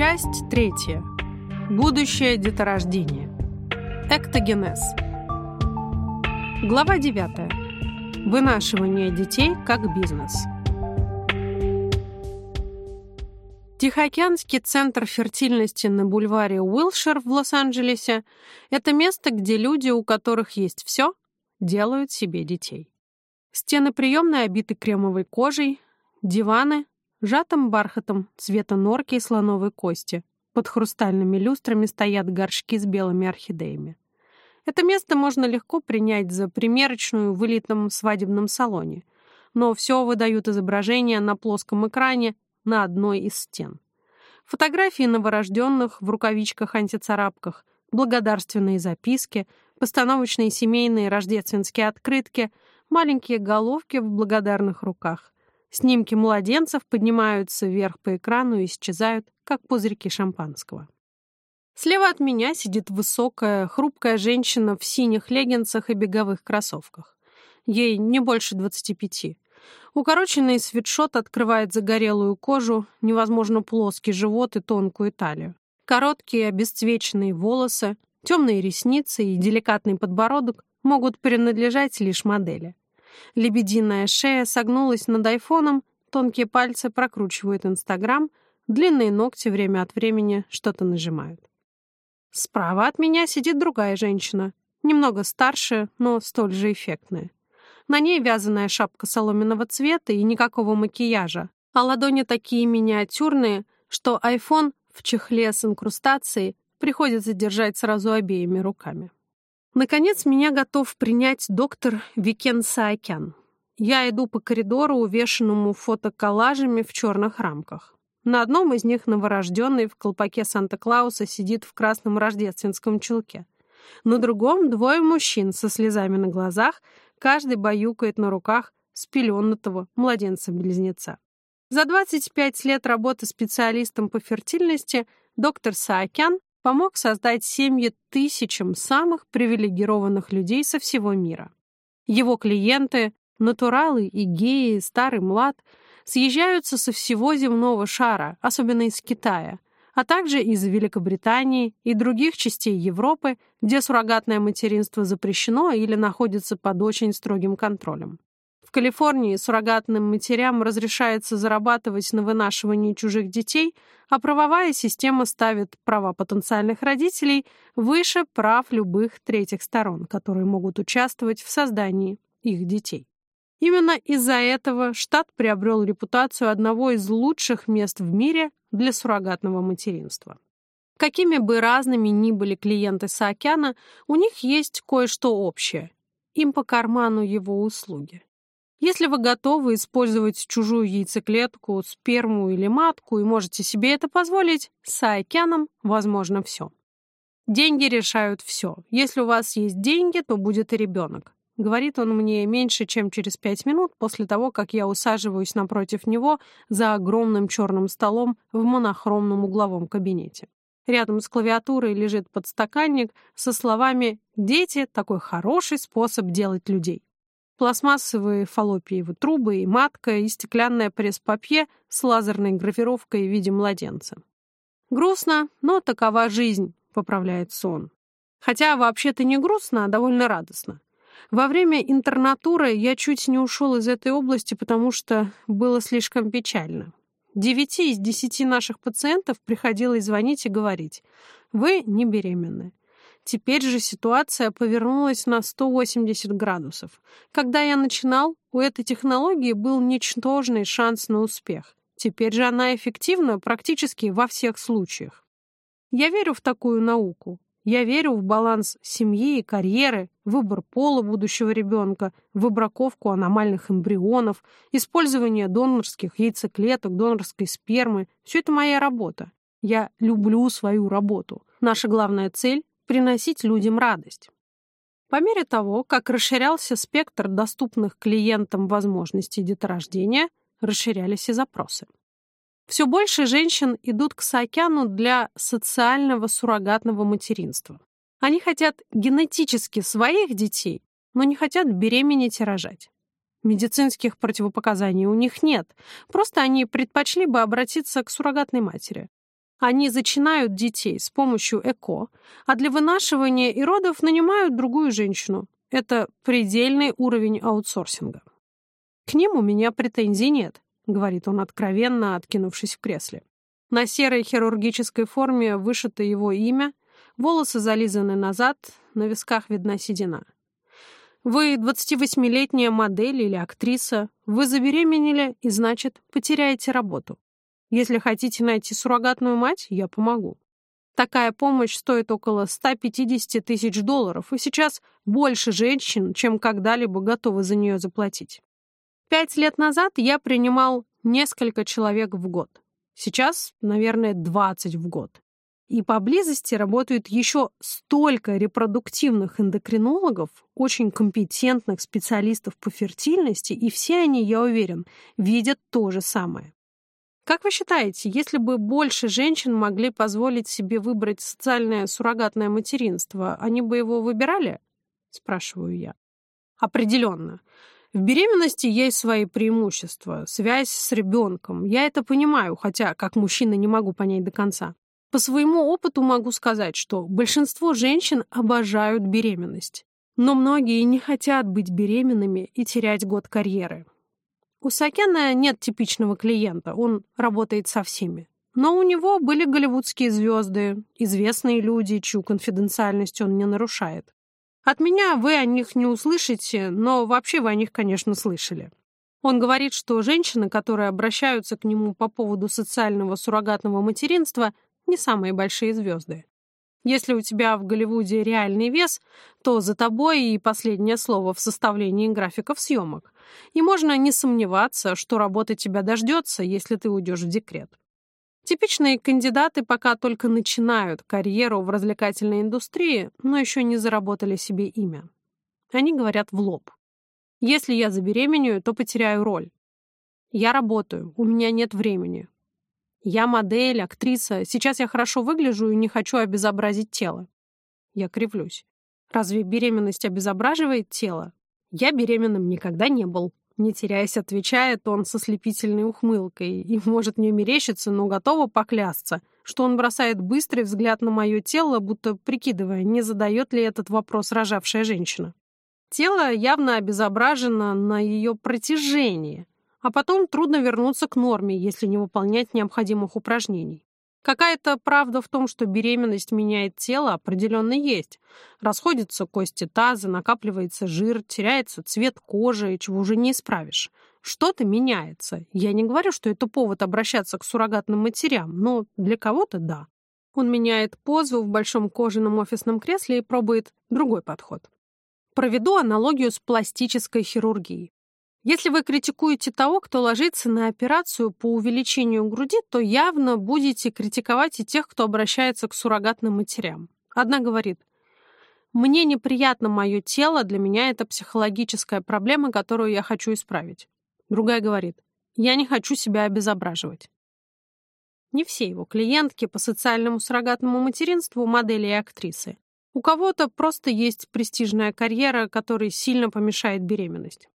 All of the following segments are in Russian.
Часть третья. Будущее деторождение. Эктогенез. Глава 9. Вынашивание детей как бизнес. Тихоокеанский центр фертильности на бульваре Уилшир в Лос-Анджелесе – это место, где люди, у которых есть все, делают себе детей. Стены приемной обиты кремовой кожей, диваны Жатым бархатом цвета норки и слоновой кости. Под хрустальными люстрами стоят горшки с белыми орхидеями. Это место можно легко принять за примерочную в элитном свадебном салоне, но все выдают изображения на плоском экране на одной из стен. Фотографии новорожденных в рукавичках-антицарапках, благодарственные записки, постановочные семейные рождественские открытки, маленькие головки в благодарных руках — Снимки младенцев поднимаются вверх по экрану и исчезают, как пузырьки шампанского. Слева от меня сидит высокая, хрупкая женщина в синих леггинсах и беговых кроссовках. Ей не больше 25. Укороченный свитшот открывает загорелую кожу, невозможно плоский живот и тонкую талию. Короткие обесцвеченные волосы, темные ресницы и деликатный подбородок могут принадлежать лишь модели. Лебединая шея согнулась над айфоном, тонкие пальцы прокручивают Инстаграм, длинные ногти время от времени что-то нажимают. Справа от меня сидит другая женщина, немного старше, но столь же эффектная. На ней вязаная шапка соломенного цвета и никакого макияжа, а ладони такие миниатюрные, что айфон в чехле с инкрустацией приходится держать сразу обеими руками. Наконец, меня готов принять доктор Викен Саакян. Я иду по коридору, увешанному фотоколлажами в черных рамках. На одном из них новорожденный в колпаке Санта-Клауса сидит в красном рождественском чулке. На другом двое мужчин со слезами на глазах, каждый баюкает на руках спеленутого младенца-близнеца. За 25 лет работы специалистом по фертильности доктор Саакян помог создать семьи тысячам самых привилегированных людей со всего мира. Его клиенты, натуралы и геи, старый млад, съезжаются со всего земного шара, особенно из Китая, а также из Великобритании и других частей Европы, где суррогатное материнство запрещено или находится под очень строгим контролем. В Калифорнии суррогатным матерям разрешается зарабатывать на вынашивании чужих детей, а правовая система ставит права потенциальных родителей выше прав любых третьих сторон, которые могут участвовать в создании их детей. Именно из-за этого штат приобрел репутацию одного из лучших мест в мире для суррогатного материнства. Какими бы разными ни были клиенты Саакяна, у них есть кое-что общее. Им по карману его услуги. Если вы готовы использовать чужую яйцеклетку, сперму или матку и можете себе это позволить, с Айкяном возможно все. Деньги решают все. Если у вас есть деньги, то будет и ребенок. Говорит он мне меньше, чем через пять минут после того, как я усаживаюсь напротив него за огромным черным столом в монохромном угловом кабинете. Рядом с клавиатурой лежит подстаканник со словами «Дети – такой хороший способ делать людей» пластмассовые фаллопиевы трубы и матка, и стеклянное пресс-папье с лазерной гравировкой в виде младенца. «Грустно, но такова жизнь», — поправляет сон. Хотя вообще-то не грустно, а довольно радостно. Во время интернатуры я чуть не ушел из этой области, потому что было слишком печально. Девяти из десяти наших пациентов приходилось звонить и говорить, «Вы не беременны». Теперь же ситуация повернулась на 180 градусов. Когда я начинал, у этой технологии был ничтожный шанс на успех. Теперь же она эффективна практически во всех случаях. Я верю в такую науку. Я верю в баланс семьи и карьеры, выбор пола будущего ребенка, выбраковку аномальных эмбрионов, использование донорских яйцеклеток, донорской спермы. Все это моя работа. Я люблю свою работу. Наша главная цель приносить людям радость. По мере того, как расширялся спектр доступных клиентам возможностей деторождения, расширялись и запросы. Все больше женщин идут к Саакяну для социального суррогатного материнства. Они хотят генетически своих детей, но не хотят беременеть и рожать. Медицинских противопоказаний у них нет, просто они предпочли бы обратиться к суррогатной матери. Они зачинают детей с помощью ЭКО, а для вынашивания и родов нанимают другую женщину. Это предельный уровень аутсорсинга. К ним у меня претензий нет, говорит он откровенно, откинувшись в кресле. На серой хирургической форме вышито его имя, волосы зализаны назад, на висках видна седина. Вы 28-летняя модель или актриса, вы забеременели и, значит, потеряете работу. Если хотите найти суррогатную мать, я помогу. Такая помощь стоит около 150 тысяч долларов, и сейчас больше женщин, чем когда-либо готовы за нее заплатить. Пять лет назад я принимал несколько человек в год. Сейчас, наверное, 20 в год. И поблизости работают еще столько репродуктивных эндокринологов, очень компетентных специалистов по фертильности, и все они, я уверен, видят то же самое. Как вы считаете, если бы больше женщин могли позволить себе выбрать социальное суррогатное материнство, они бы его выбирали? Спрашиваю я. Определенно. В беременности есть свои преимущества, связь с ребенком. Я это понимаю, хотя как мужчина не могу понять до конца. По своему опыту могу сказать, что большинство женщин обожают беременность. Но многие не хотят быть беременными и терять год карьеры. У Сакена нет типичного клиента, он работает со всеми. Но у него были голливудские звезды, известные люди, чью конфиденциальность он не нарушает. От меня вы о них не услышите, но вообще вы о них, конечно, слышали. Он говорит, что женщины, которые обращаются к нему по поводу социального суррогатного материнства, не самые большие звезды. Если у тебя в Голливуде реальный вес, то за тобой и последнее слово в составлении графиков съемок. И можно не сомневаться, что работа тебя дождется, если ты уйдешь в декрет. Типичные кандидаты пока только начинают карьеру в развлекательной индустрии, но еще не заработали себе имя. Они говорят в лоб. Если я забеременею, то потеряю роль. Я работаю, у меня нет времени. Я модель, актриса. Сейчас я хорошо выгляжу и не хочу обезобразить тело. Я кривлюсь. Разве беременность обезображивает тело? Я беременным никогда не был. Не теряясь, отвечает он со слепительной ухмылкой. И может мне мерещиться, но готова поклясться, что он бросает быстрый взгляд на мое тело, будто прикидывая, не задает ли этот вопрос рожавшая женщина. Тело явно обезображено на ее протяжении а потом трудно вернуться к норме, если не выполнять необходимых упражнений. Какая-то правда в том, что беременность меняет тело, определенно есть. Расходятся кости таза, накапливается жир, теряется цвет кожи, чего уже не исправишь. Что-то меняется. Я не говорю, что это повод обращаться к суррогатным матерям, но для кого-то да. Он меняет позу в большом кожаном офисном кресле и пробует другой подход. Проведу аналогию с пластической хирургией. Если вы критикуете того, кто ложится на операцию по увеличению груди, то явно будете критиковать и тех, кто обращается к суррогатным матерям. Одна говорит, «Мне неприятно мое тело, для меня это психологическая проблема, которую я хочу исправить». Другая говорит, «Я не хочу себя обезображивать». Не все его клиентки по социальному суррогатному материнству модели и актрисы. У кого-то просто есть престижная карьера, которой сильно помешает беременность.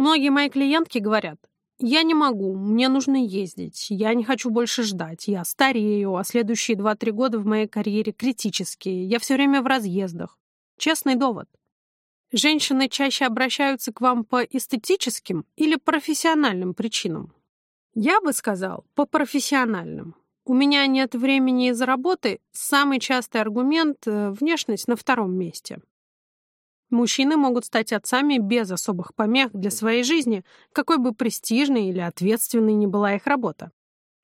Многие мои клиентки говорят, я не могу, мне нужно ездить, я не хочу больше ждать, я старею, а следующие 2-3 года в моей карьере критические, я все время в разъездах. Честный довод. Женщины чаще обращаются к вам по эстетическим или профессиональным причинам? Я бы сказал, по профессиональным. У меня нет времени из-за работы. Самый частый аргумент э, – внешность на втором месте. Мужчины могут стать отцами без особых помех для своей жизни, какой бы престижной или ответственной ни была их работа.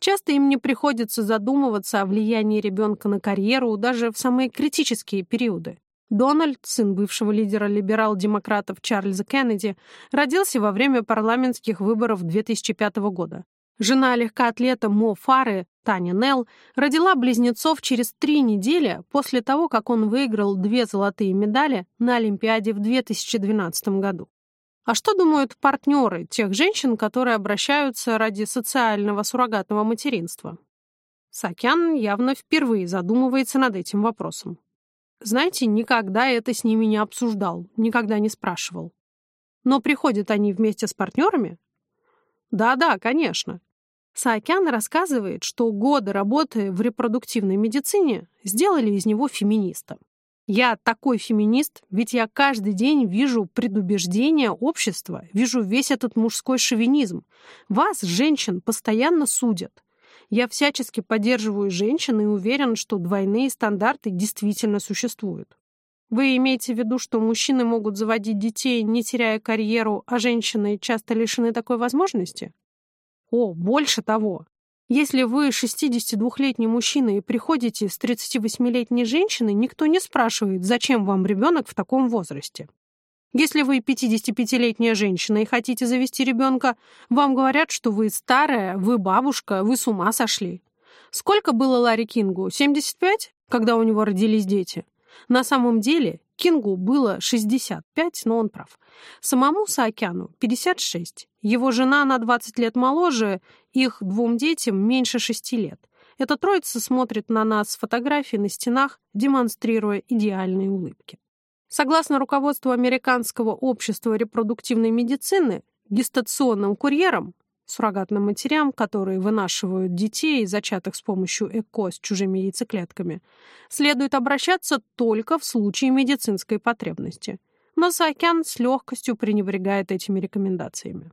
Часто им не приходится задумываться о влиянии ребенка на карьеру даже в самые критические периоды. Дональд, сын бывшего лидера либерал-демократов Чарльза Кеннеди, родился во время парламентских выборов 2005 года. Жена легкоатлета Мо Фары, Таня Нелл, родила близнецов через три недели после того, как он выиграл две золотые медали на Олимпиаде в 2012 году. А что думают партнеры тех женщин, которые обращаются ради социального суррогатного материнства? Сакян явно впервые задумывается над этим вопросом. Знаете, никогда это с ними не обсуждал, никогда не спрашивал. Но приходят они вместе с партнерами? Да-да, конечно. Саакян рассказывает, что годы работы в репродуктивной медицине сделали из него феминиста. Я такой феминист, ведь я каждый день вижу предубеждение общества, вижу весь этот мужской шовинизм. Вас, женщин, постоянно судят. Я всячески поддерживаю женщин и уверен, что двойные стандарты действительно существуют. Вы имеете в виду, что мужчины могут заводить детей, не теряя карьеру, а женщины часто лишены такой возможности? О, больше того. Если вы 62-летний мужчина и приходите с 38-летней женщиной, никто не спрашивает, зачем вам ребенок в таком возрасте. Если вы 55-летняя женщина и хотите завести ребенка, вам говорят, что вы старая, вы бабушка, вы с ума сошли. Сколько было Ларри Кингу? 75, когда у него родились дети? На самом деле Кингу было 65, но он прав. Самому Саакяну 56. Его жена на 20 лет моложе, их двум детям меньше 6 лет. Эта троица смотрит на нас с фотографий на стенах, демонстрируя идеальные улыбки. Согласно руководству Американского общества репродуктивной медицины, гестационным курьерам суррогатным матерям, которые вынашивают детей, зачатых с помощью ЭКО с чужими яйцеклетками, следует обращаться только в случае медицинской потребности. Но Саакян с легкостью пренебрегает этими рекомендациями.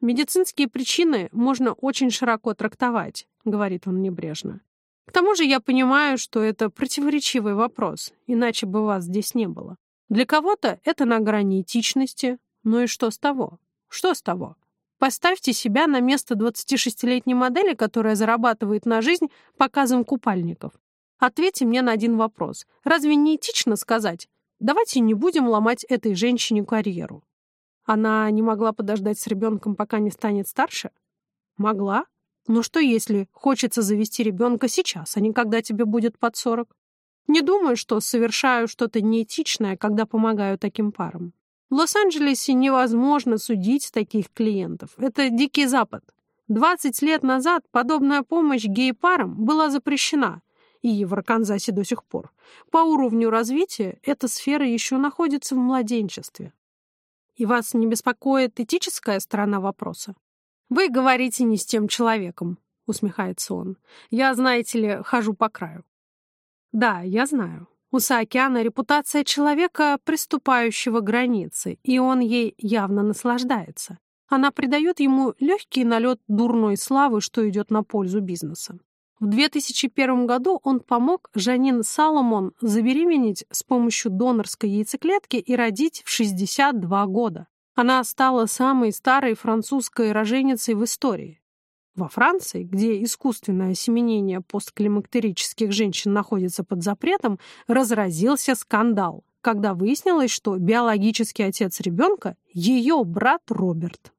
«Медицинские причины можно очень широко трактовать», — говорит он небрежно. «К тому же я понимаю, что это противоречивый вопрос, иначе бы вас здесь не было. Для кого-то это на грани этичности, ну и что с того? Что с того? Поставьте себя на место 26-летней модели, которая зарабатывает на жизнь показом купальников. Ответьте мне на один вопрос. Разве не этично сказать, давайте не будем ломать этой женщине карьеру? Она не могла подождать с ребенком, пока не станет старше? Могла. Но что если хочется завести ребенка сейчас, а не когда тебе будет под 40? Не думаю, что совершаю что-то неэтичное, когда помогаю таким парам. В Лос-Анджелесе невозможно судить таких клиентов. Это дикий запад. 20 лет назад подобная помощь гей-парам была запрещена, и в Арканзасе до сих пор. По уровню развития эта сфера еще находится в младенчестве. И вас не беспокоит этическая сторона вопроса? Вы говорите не с тем человеком, усмехается он. Я, знаете ли, хожу по краю. Да, я знаю. У Саакяна репутация человека, приступающего границы, и он ей явно наслаждается. Она придает ему легкий налет дурной славы, что идет на пользу бизнеса. В 2001 году он помог Жанин Саломон забеременеть с помощью донорской яйцеклетки и родить в 62 года. Она стала самой старой французской роженицей в истории. Во Франции, где искусственное осеменение постклимактерических женщин находится под запретом, разразился скандал, когда выяснилось, что биологический отец ребенка – ее брат Роберт.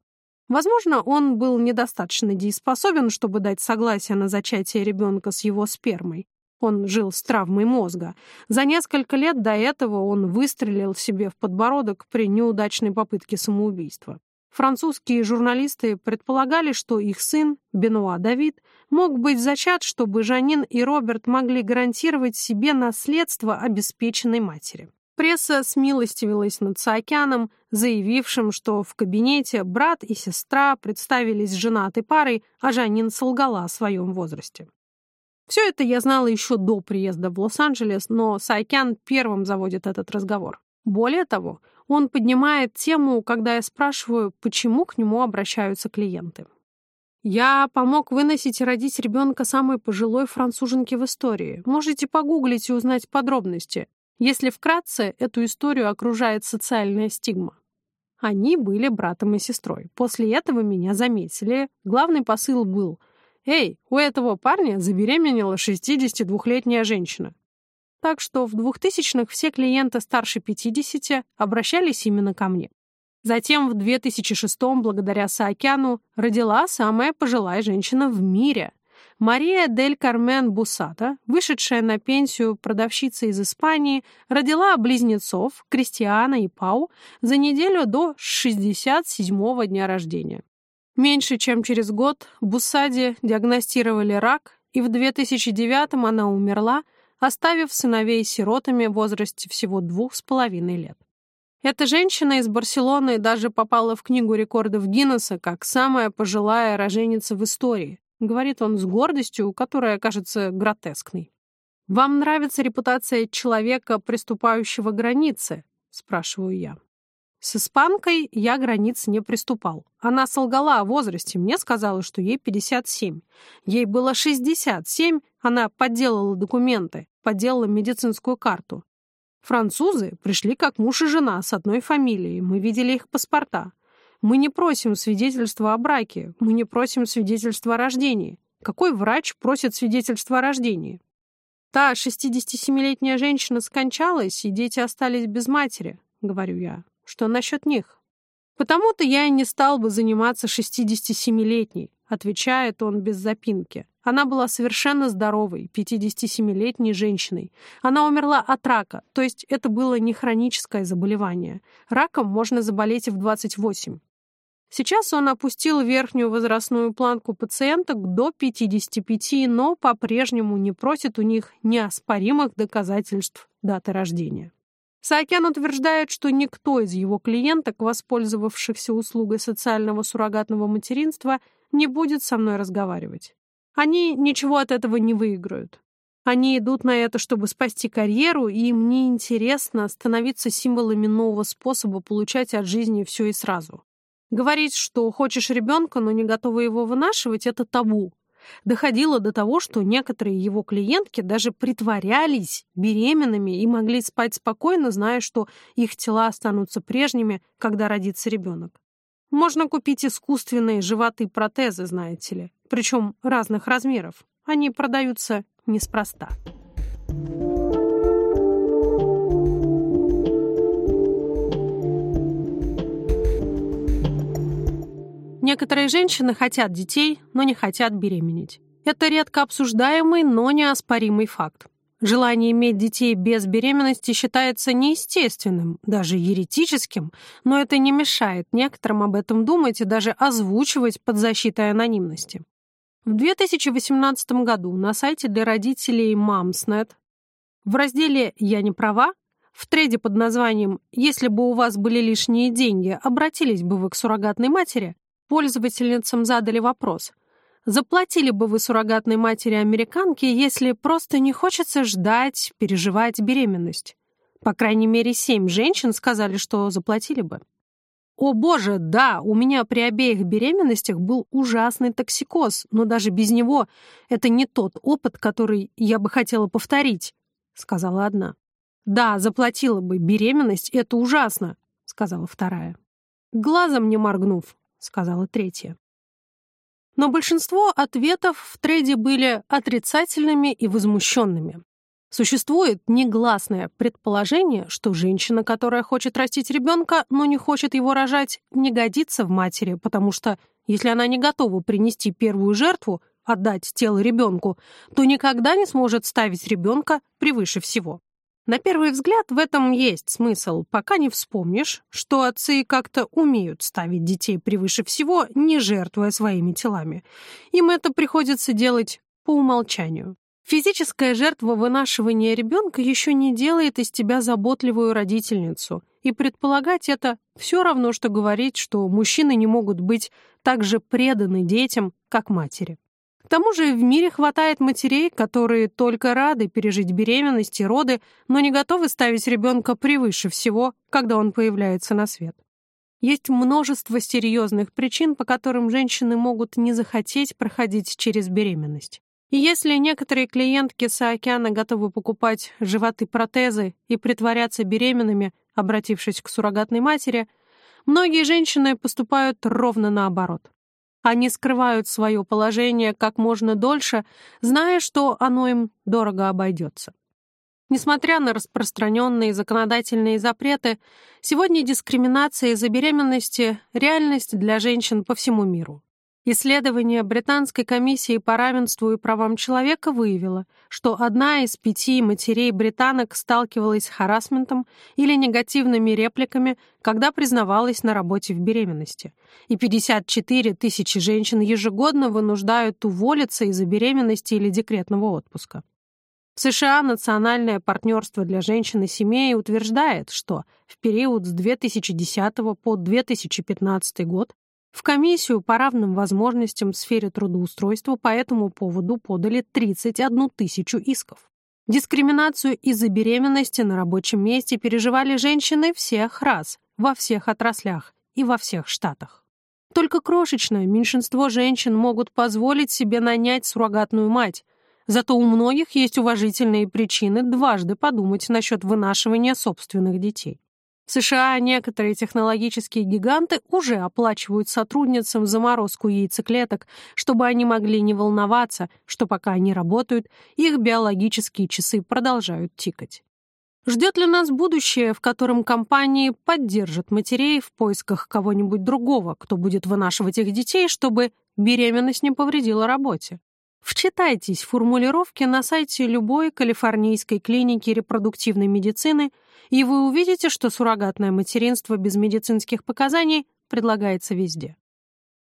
Возможно, он был недостаточно дееспособен, чтобы дать согласие на зачатие ребенка с его спермой. Он жил с травмой мозга. За несколько лет до этого он выстрелил себе в подбородок при неудачной попытке самоубийства. Французские журналисты предполагали, что их сын, Бенуа Давид, мог быть зачат, чтобы Жанин и Роберт могли гарантировать себе наследство обеспеченной матери. Пресса смилостивилась над Саакяном, заявившим, что в кабинете брат и сестра представились женатой парой, а Жанин солгала о своем возрасте. Все это я знала еще до приезда в Лос-Анджелес, но Саакян первым заводит этот разговор. Более того, он поднимает тему, когда я спрашиваю, почему к нему обращаются клиенты. Я помог выносить и родить ребенка самой пожилой француженки в истории. Можете погуглить и узнать подробности. Если вкратце, эту историю окружает социальная стигма. Они были братом и сестрой. После этого меня заметили. Главный посыл был «Эй, у этого парня забеременела 62-летняя женщина. Так что в 2000-х все клиенты старше 50 обращались именно ко мне. Затем в 2006-м, благодаря Саакяну, родила самая пожилая женщина в мире. Мария Дель Кармен Бусата, вышедшая на пенсию продавщица из Испании, родила близнецов Кристиана и Пау за неделю до 67-го дня рождения. Меньше чем через год Бусаде диагностировали рак, и в 2009-м она умерла, оставив сыновей сиротами в возрасте всего двух с половиной лет. Эта женщина из Барселоны даже попала в книгу рекордов Гиннесса как самая пожилая роженица в истории, говорит он с гордостью, которая кажется гротескной. «Вам нравится репутация человека, приступающего границы?» — спрашиваю я. С испанкой я границ не приступал. Она солгала о возрасте, мне сказала, что ей 57. Ей было 67, она подделала документы, подделала медицинскую карту. Французы пришли как муж и жена с одной фамилией, мы видели их паспорта. Мы не просим свидетельства о браке, мы не просим свидетельства о рождении. Какой врач просит свидетельства о рождении? Та 67-летняя женщина скончалась, и дети остались без матери, говорю я. Что насчет них? Потому-то я и не стал бы заниматься 67-летней, отвечает он без запинки. Она была совершенно здоровой, 57-летней женщиной. Она умерла от рака, то есть это было не хроническое заболевание. Раком можно заболеть и в 28. Сейчас он опустил верхнюю возрастную планку пациенток до 55, но по-прежнему не просит у них неоспоримых доказательств даты рождения. Саакян утверждает, что никто из его клиенток, воспользовавшихся услугой социального суррогатного материнства, не будет со мной разговаривать. Они ничего от этого не выиграют. Они идут на это, чтобы спасти карьеру, и им не интересно становиться символами нового способа получать от жизни все и сразу. Говорить, что хочешь ребенка, но не готова его вынашивать, это табу. Доходило до того, что некоторые его клиентки даже притворялись беременными и могли спать спокойно, зная, что их тела останутся прежними, когда родится ребенок. Можно купить искусственные животые протезы, знаете ли, причем разных размеров. Они продаются неспроста. Некоторые женщины хотят детей, но не хотят беременеть. Это редко обсуждаемый, но неоспоримый факт. Желание иметь детей без беременности считается неестественным, даже еретическим, но это не мешает некоторым об этом думать и даже озвучивать под защитой анонимности. В 2018 году на сайте для родителей Mumsnet в разделе «Я не права» в треде под названием «Если бы у вас были лишние деньги, обратились бы вы к суррогатной матери» пользовательницам задали вопрос. Заплатили бы вы суррогатной матери-американке, если просто не хочется ждать, переживать беременность? По крайней мере, семь женщин сказали, что заплатили бы. О боже, да, у меня при обеих беременностях был ужасный токсикоз, но даже без него это не тот опыт, который я бы хотела повторить, сказала одна. Да, заплатила бы, беременность — это ужасно, сказала вторая. Глазом не моргнув, сказала третья. Но большинство ответов в трейде были отрицательными и возмущенными. Существует негласное предположение, что женщина, которая хочет растить ребенка, но не хочет его рожать, не годится в матери, потому что если она не готова принести первую жертву, отдать тело ребенку, то никогда не сможет ставить ребенка превыше всего. На первый взгляд в этом есть смысл, пока не вспомнишь, что отцы как-то умеют ставить детей превыше всего, не жертвуя своими телами. Им это приходится делать по умолчанию. Физическая жертва вынашивания ребенка еще не делает из тебя заботливую родительницу, и предполагать это все равно, что говорить, что мужчины не могут быть так же преданы детям, как матери. К тому же в мире хватает матерей, которые только рады пережить беременность и роды, но не готовы ставить ребенка превыше всего, когда он появляется на свет. Есть множество серьезных причин, по которым женщины могут не захотеть проходить через беременность. И если некоторые клиентки с океана готовы покупать животы протезы и притворяться беременными, обратившись к суррогатной матери, многие женщины поступают ровно наоборот. Они скрывают свое положение как можно дольше, зная, что оно им дорого обойдется. Несмотря на распространенные законодательные запреты, сегодня дискриминация из-за беременности – реальность для женщин по всему миру. Исследование Британской комиссии по равенству и правам человека выявило, что одна из пяти матерей британок сталкивалась с харасментом или негативными репликами, когда признавалась на работе в беременности, и 54 тысячи женщин ежегодно вынуждают уволиться из-за беременности или декретного отпуска. В США Национальное партнерство для женщин и семей утверждает, что в период с 2010 по 2015 год В комиссию по равным возможностям в сфере трудоустройства по этому поводу подали 31 тысячу исков. Дискриминацию из-за беременности на рабочем месте переживали женщины всех рас, во всех отраслях и во всех штатах. Только крошечное меньшинство женщин могут позволить себе нанять суррогатную мать, зато у многих есть уважительные причины дважды подумать насчет вынашивания собственных детей. В США некоторые технологические гиганты уже оплачивают сотрудницам заморозку яйцеклеток, чтобы они могли не волноваться, что пока они работают, их биологические часы продолжают тикать. Ждет ли нас будущее, в котором компании поддержат матерей в поисках кого-нибудь другого, кто будет вынашивать их детей, чтобы беременность не повредила работе? Вчитайтесь в формулировки на сайте любой калифорнийской клиники репродуктивной медицины, и вы увидите, что суррогатное материнство без медицинских показаний предлагается везде.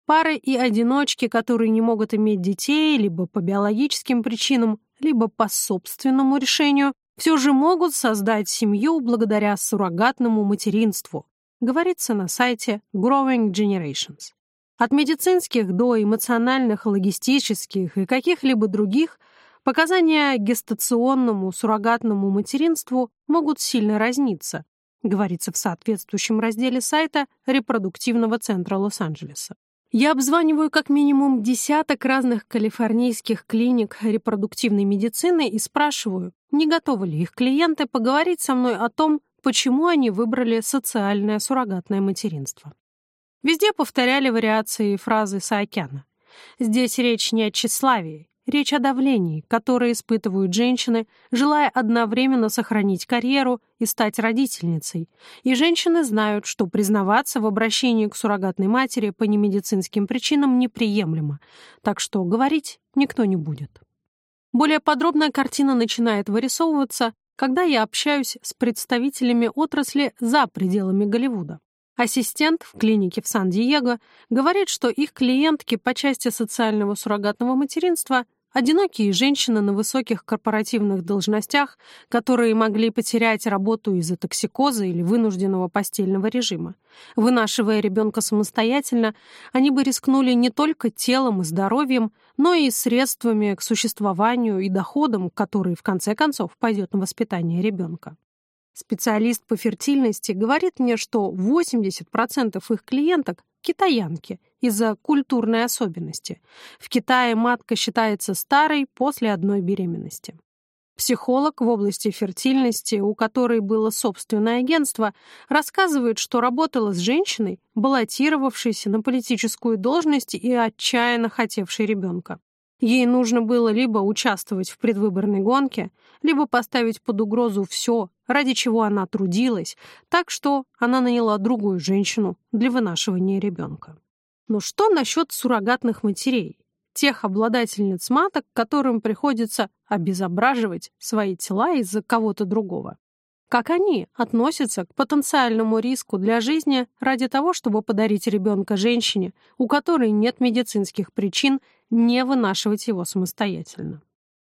Пары и одиночки, которые не могут иметь детей либо по биологическим причинам, либо по собственному решению, все же могут создать семью благодаря суррогатному материнству, говорится на сайте Growing Generations. От медицинских до эмоциональных, логистических и каких-либо других показания гестационному суррогатному материнству могут сильно разниться, говорится в соответствующем разделе сайта репродуктивного центра Лос-Анджелеса. Я обзваниваю как минимум десяток разных калифорнийских клиник репродуктивной медицины и спрашиваю, не готовы ли их клиенты поговорить со мной о том, почему они выбрали социальное суррогатное материнство. Везде повторяли вариации фразы Саакяна. Здесь речь не о тщеславии, речь о давлении, которое испытывают женщины, желая одновременно сохранить карьеру и стать родительницей. И женщины знают, что признаваться в обращении к суррогатной матери по немедицинским причинам неприемлемо, так что говорить никто не будет. Более подробная картина начинает вырисовываться, когда я общаюсь с представителями отрасли за пределами Голливуда. Ассистент в клинике в Сан-Диего говорит, что их клиентки по части социального суррогатного материнства одинокие женщины на высоких корпоративных должностях, которые могли потерять работу из-за токсикоза или вынужденного постельного режима. Вынашивая ребенка самостоятельно, они бы рискнули не только телом и здоровьем, но и средствами к существованию и доходам, которые в конце концов пойдет на воспитание ребенка. Специалист по фертильности говорит мне, что 80% их клиенток – китаянки из-за культурной особенности. В Китае матка считается старой после одной беременности. Психолог в области фертильности, у которой было собственное агентство, рассказывает, что работала с женщиной, баллотировавшейся на политическую должность и отчаянно хотевшей ребенка. Ей нужно было либо участвовать в предвыборной гонке, либо поставить под угрозу все, ради чего она трудилась, так что она наняла другую женщину для вынашивания ребенка. Но что насчет суррогатных матерей? Тех обладательниц маток, которым приходится обезображивать свои тела из-за кого-то другого. Как они относятся к потенциальному риску для жизни ради того, чтобы подарить ребенка женщине, у которой нет медицинских причин не вынашивать его самостоятельно?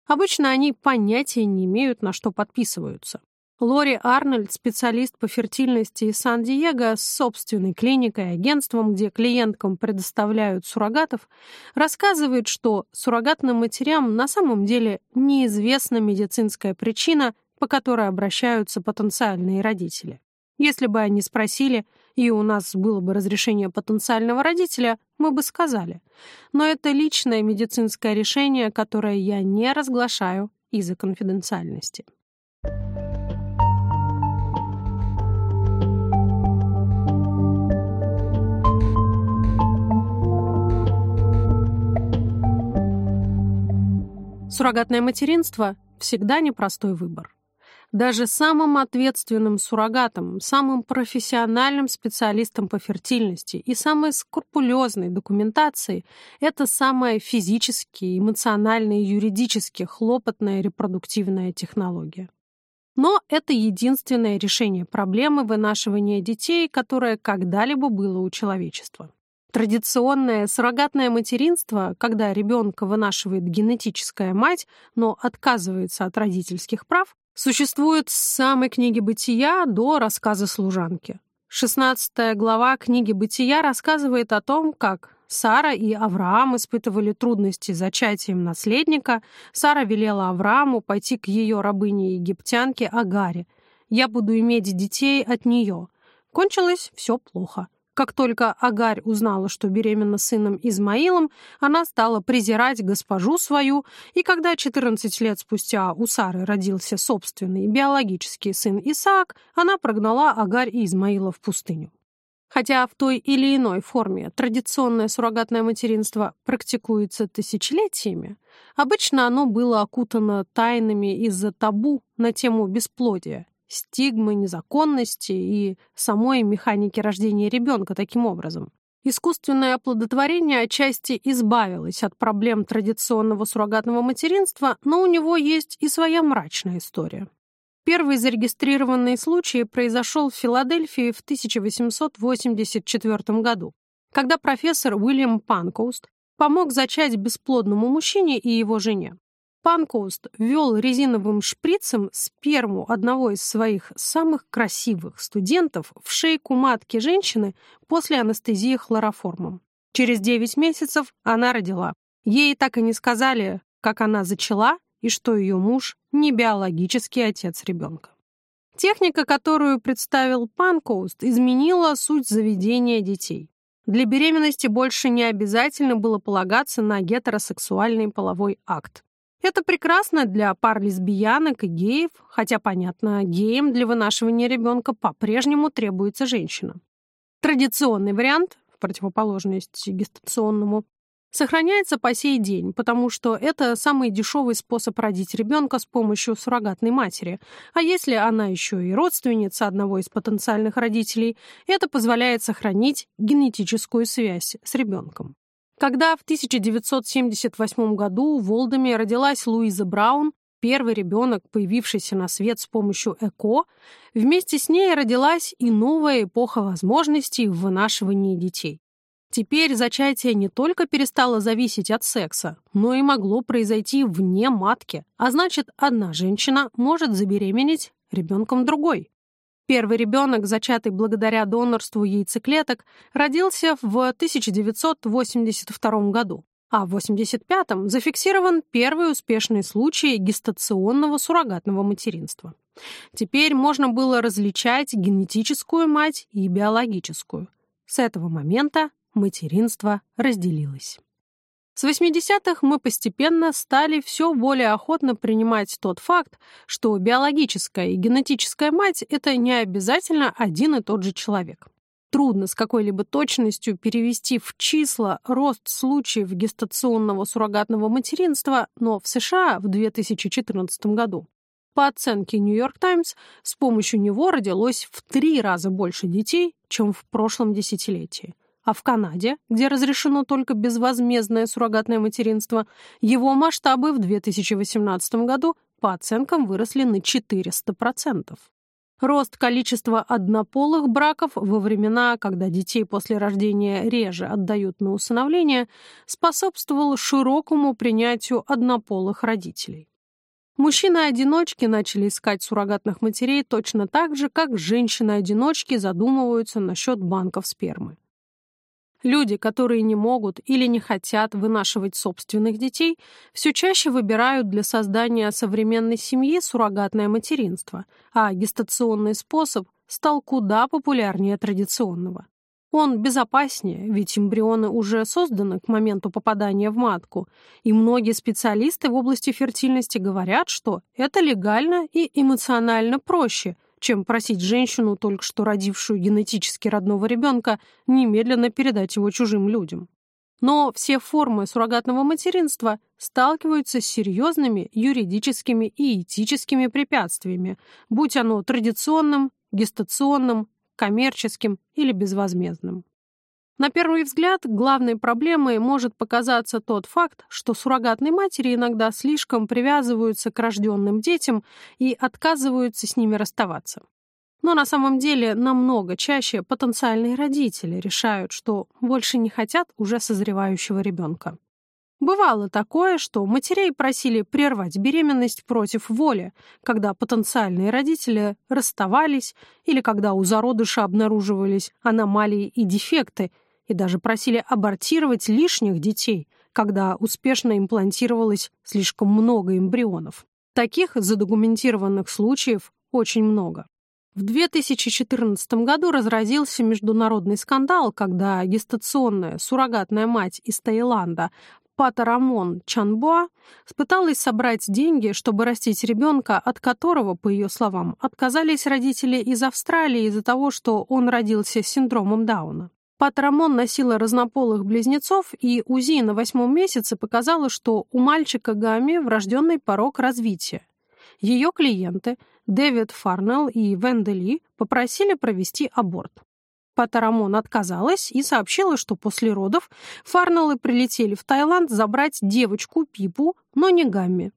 Обычно они понятия не имеют, на что подписываются. Лори Арнольд, специалист по фертильности из Сан-Диего с собственной клиникой и агентством, где клиенткам предоставляют суррогатов, рассказывает, что суррогатным матерям на самом деле неизвестна медицинская причина, по которой обращаются потенциальные родители. Если бы они спросили, и у нас было бы разрешение потенциального родителя, мы бы сказали. Но это личное медицинское решение, которое я не разглашаю из-за конфиденциальности. Суррогатное материнство всегда непростой выбор. Даже самым ответственным суррогатом, самым профессиональным специалистом по фертильности и самой скрупулезной документацией это самая физически, эмоционально и юридически хлопотная репродуктивная технология. Но это единственное решение проблемы вынашивания детей, которое когда-либо было у человечества. Традиционное суррогатное материнство, когда ребенка вынашивает генетическая мать, но отказывается от родительских прав, существует с самой книги «Бытия» до рассказа «Служанки». 16 глава книги «Бытия» рассказывает о том, как Сара и Авраам испытывали трудности с зачатием наследника. Сара велела Аврааму пойти к ее рабыне-египтянке Агаре. «Я буду иметь детей от нее». Кончилось все плохо. Как только Агарь узнала, что беременна сыном Измаилом, она стала презирать госпожу свою, и когда 14 лет спустя у Сары родился собственный биологический сын Исаак, она прогнала Агарь и Измаила в пустыню. Хотя в той или иной форме традиционное суррогатное материнство практикуется тысячелетиями, обычно оно было окутано тайнами из-за табу на тему бесплодия стигмы, незаконности и самой механики рождения ребенка таким образом. Искусственное оплодотворение отчасти избавилось от проблем традиционного суррогатного материнства, но у него есть и своя мрачная история. Первый зарегистрированный случай произошел в Филадельфии в 1884 году, когда профессор Уильям Панкоуст помог зачать бесплодному мужчине и его жене. Панкоуст ввел резиновым шприцем сперму одного из своих самых красивых студентов в шейку матки женщины после анестезии хлороформом. Через 9 месяцев она родила. Ей так и не сказали, как она зачала и что ее муж не биологический отец ребенка. Техника, которую представил Панкоуст, изменила суть заведения детей. Для беременности больше не обязательно было полагаться на гетеросексуальный половой акт. Это прекрасно для пар лесбиянок и геев, хотя, понятно, геям для вынашивания ребенка по-прежнему требуется женщина. Традиционный вариант, в противоположность гестационному, сохраняется по сей день, потому что это самый дешевый способ родить ребенка с помощью суррогатной матери. А если она еще и родственница одного из потенциальных родителей, это позволяет сохранить генетическую связь с ребенком. Когда в 1978 году в Олдоме родилась Луиза Браун, первый ребенок, появившийся на свет с помощью ЭКО, вместе с ней родилась и новая эпоха возможностей в вынашивании детей. Теперь зачатие не только перестало зависеть от секса, но и могло произойти вне матки, а значит, одна женщина может забеременеть ребенком другой. Первый ребенок, зачатый благодаря донорству яйцеклеток, родился в 1982 году, а в 1985 зафиксирован первый успешный случай гестационного суррогатного материнства. Теперь можно было различать генетическую мать и биологическую. С этого момента материнство разделилось. С 80-х мы постепенно стали все более охотно принимать тот факт, что биологическая и генетическая мать — это не обязательно один и тот же человек. Трудно с какой-либо точностью перевести в числа рост случаев гестационного суррогатного материнства, но в США в 2014 году по оценке New York Times, с помощью него родилось в три раза больше детей, чем в прошлом десятилетии – а в Канаде, где разрешено только безвозмездное суррогатное материнство, его масштабы в 2018 году по оценкам выросли на 400%. Рост количества однополых браков во времена, когда детей после рождения реже отдают на усыновление, способствовал широкому принятию однополых родителей. Мужчины-одиночки начали искать суррогатных матерей точно так же, как женщины-одиночки задумываются насчет банков спермы. Люди, которые не могут или не хотят вынашивать собственных детей, все чаще выбирают для создания современной семьи суррогатное материнство, а гестационный способ стал куда популярнее традиционного. Он безопаснее, ведь эмбрионы уже созданы к моменту попадания в матку, и многие специалисты в области фертильности говорят, что это легально и эмоционально проще – чем просить женщину, только что родившую генетически родного ребенка, немедленно передать его чужим людям. Но все формы суррогатного материнства сталкиваются с серьезными юридическими и этическими препятствиями, будь оно традиционным, гестационным, коммерческим или безвозмездным. На первый взгляд, главной проблемой может показаться тот факт, что суррогатные матери иногда слишком привязываются к рожденным детям и отказываются с ними расставаться. Но на самом деле намного чаще потенциальные родители решают, что больше не хотят уже созревающего ребенка. Бывало такое, что матерей просили прервать беременность против воли, когда потенциальные родители расставались или когда у зародыша обнаруживались аномалии и дефекты, и даже просили абортировать лишних детей, когда успешно имплантировалось слишком много эмбрионов. Таких задокументированных случаев очень много. В 2014 году разразился международный скандал, когда гестационная суррогатная мать из Таиланда Патарамон Чанбоа пыталась собрать деньги, чтобы растить ребенка, от которого, по ее словам, отказались родители из Австралии из-за того, что он родился с синдромом Дауна. Патрамон носила разнополых близнецов, и УЗИ на восьмом месяце показало, что у мальчика Гами врожденный порог развития. Ее клиенты, Дэвид Фарнелл и Вендели, попросили провести аборт. Патарамон отказалась и сообщила, что после родов Фарнеллы прилетели в Таиланд забрать девочку Пипу, но не Гамми.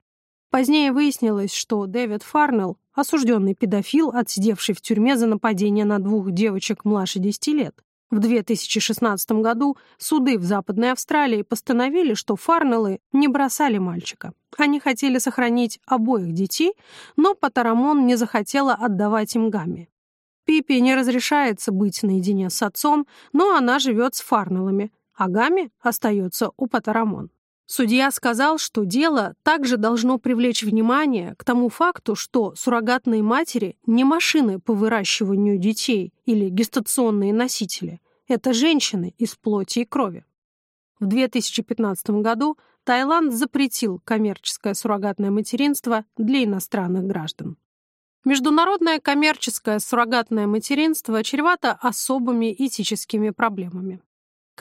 Позднее выяснилось, что Дэвид Фарнелл, осужденный педофил, отсидевший в тюрьме за нападение на двух девочек младше 10 лет. В 2016 году суды в Западной Австралии постановили, что Фарнеллы не бросали мальчика. Они хотели сохранить обоих детей, но Патарамон не захотела отдавать им Гамми. Пипи не разрешается быть наедине с отцом, но она живет с Фарнеллами, а Гами остается у Патарамон. Судья сказал, что дело также должно привлечь внимание к тому факту, что суррогатные матери не машины по выращиванию детей или гестационные носители. Это женщины из плоти и крови. В 2015 году Таиланд запретил коммерческое суррогатное материнство для иностранных граждан. Международное коммерческое суррогатное материнство чревато особыми этическими проблемами.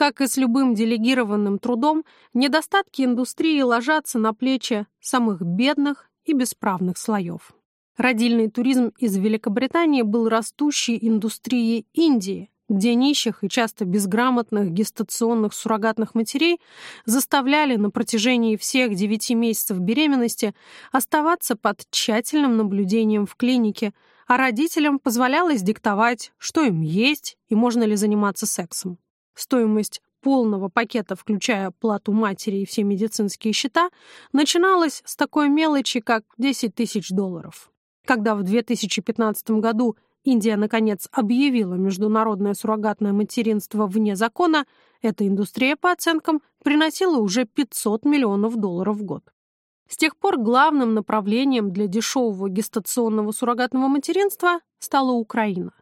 Как и с любым делегированным трудом, недостатки индустрии ложатся на плечи самых бедных и бесправных слоев. Родильный туризм из Великобритании был растущей индустрией Индии, где нищих и часто безграмотных гестационных суррогатных матерей заставляли на протяжении всех девяти месяцев беременности оставаться под тщательным наблюдением в клинике, а родителям позволялось диктовать, что им есть и можно ли заниматься сексом. Стоимость полного пакета, включая плату матери и все медицинские счета, начиналась с такой мелочи, как 10 тысяч долларов. Когда в 2015 году Индия, наконец, объявила международное суррогатное материнство вне закона, эта индустрия, по оценкам, приносила уже 500 миллионов долларов в год. С тех пор главным направлением для дешевого гестационного суррогатного материнства стала Украина.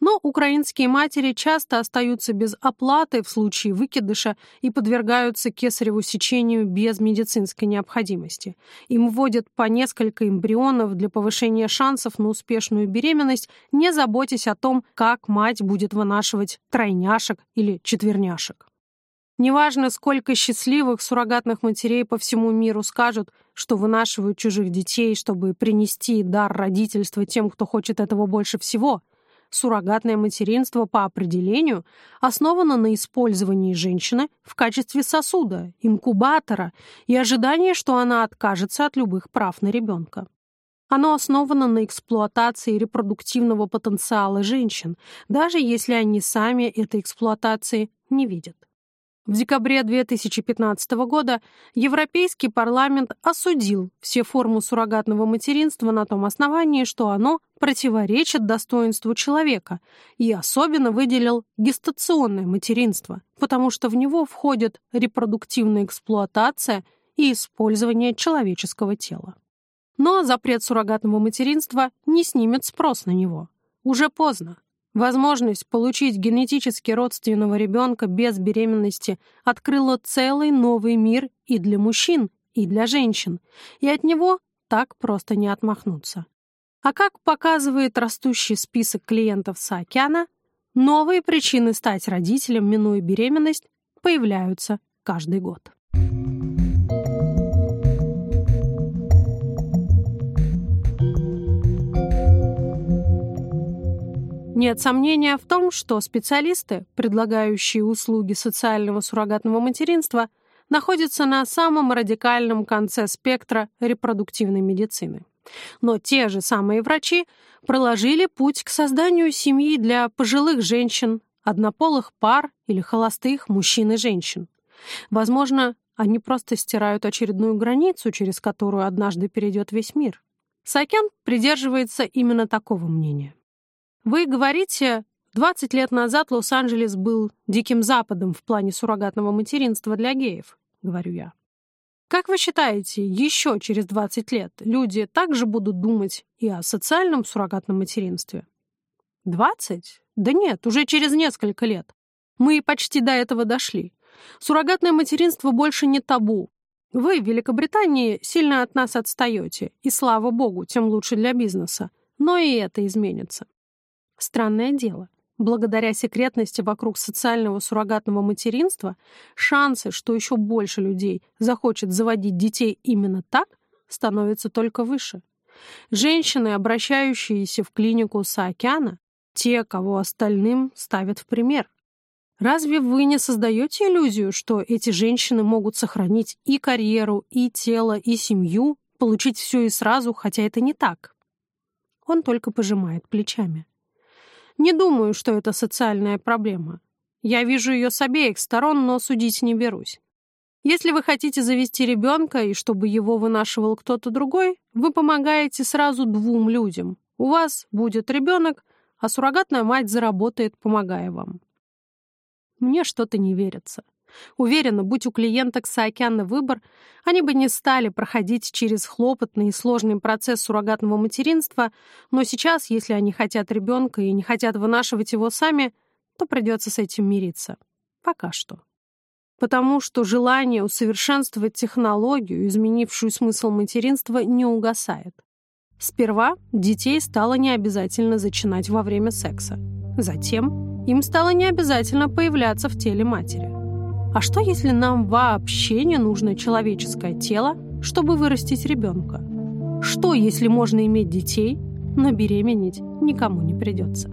Но украинские матери часто остаются без оплаты в случае выкидыша и подвергаются кесареву сечению без медицинской необходимости. Им вводят по несколько эмбрионов для повышения шансов на успешную беременность, не заботясь о том, как мать будет вынашивать тройняшек или четверняшек. Неважно, сколько счастливых суррогатных матерей по всему миру скажут, что вынашивают чужих детей, чтобы принести дар родительства тем, кто хочет этого больше всего — суррогатное материнство по определению основано на использовании женщины в качестве сосуда, инкубатора и ожидании, что она откажется от любых прав на ребенка. Оно основано на эксплуатации репродуктивного потенциала женщин, даже если они сами этой эксплуатации не видят. В декабре 2015 года Европейский парламент осудил все формы суррогатного материнства на том основании, что оно противоречит достоинству человека, и особенно выделил гестационное материнство, потому что в него входит репродуктивная эксплуатация и использование человеческого тела. Но запрет суррогатного материнства не снимет спрос на него. Уже поздно. Возможность получить генетически родственного ребенка без беременности открыла целый новый мир и для мужчин, и для женщин, и от него так просто не отмахнуться. А как показывает растущий список клиентов Саакяна, новые причины стать родителем, минуя беременность, появляются каждый год. Нет сомнения в том, что специалисты, предлагающие услуги социального суррогатного материнства, находятся на самом радикальном конце спектра репродуктивной медицины. Но те же самые врачи проложили путь к созданию семьи для пожилых женщин, однополых пар или холостых мужчин и женщин. Возможно, Они просто стирают очередную границу, через которую однажды перейдет весь мир. Саакян придерживается именно такого мнения. Вы говорите, 20 лет назад Лос-Анджелес был диким западом в плане суррогатного материнства для геев, говорю я. Как вы считаете, еще через 20 лет люди также будут думать и о социальном суррогатном материнстве? 20? Да нет, уже через несколько лет. Мы почти до этого дошли. Суррогатное материнство больше не табу. Вы, в Великобритании, сильно от нас отстаете, и слава богу, тем лучше для бизнеса. Но и это изменится. Странное дело. Благодаря секретности вокруг социального суррогатного материнства, шансы, что еще больше людей захочет заводить детей именно так, становятся только выше. Женщины, обращающиеся в клинику Саакяна, те, кого остальным ставят в пример. Разве вы не создаете иллюзию, что эти женщины могут сохранить и карьеру, и тело, и семью, получить все и сразу, хотя это не так? Он только пожимает плечами. Не думаю, что это социальная проблема. Я вижу ее с обеих сторон, но судить не берусь. Если вы хотите завести ребенка и чтобы его вынашивал кто-то другой, вы помогаете сразу двум людям. У вас будет ребенок, а суррогатная мать заработает, помогая вам. Мне что-то не верится. Уверена, будь у клиенток Саокяна выбор, они бы не стали проходить через хлопотный и сложный процесс суррогатного материнства, но сейчас, если они хотят ребенка и не хотят вынашивать его сами, то придется с этим мириться. Пока что. Потому что желание усовершенствовать технологию, изменившую смысл материнства, не угасает. Сперва детей стало необязательно зачинать во время секса. Затем им стало необязательно появляться в теле матери. А что, если нам вообще не нужно человеческое тело, чтобы вырастить ребенка? Что, если можно иметь детей, но беременеть никому не придется?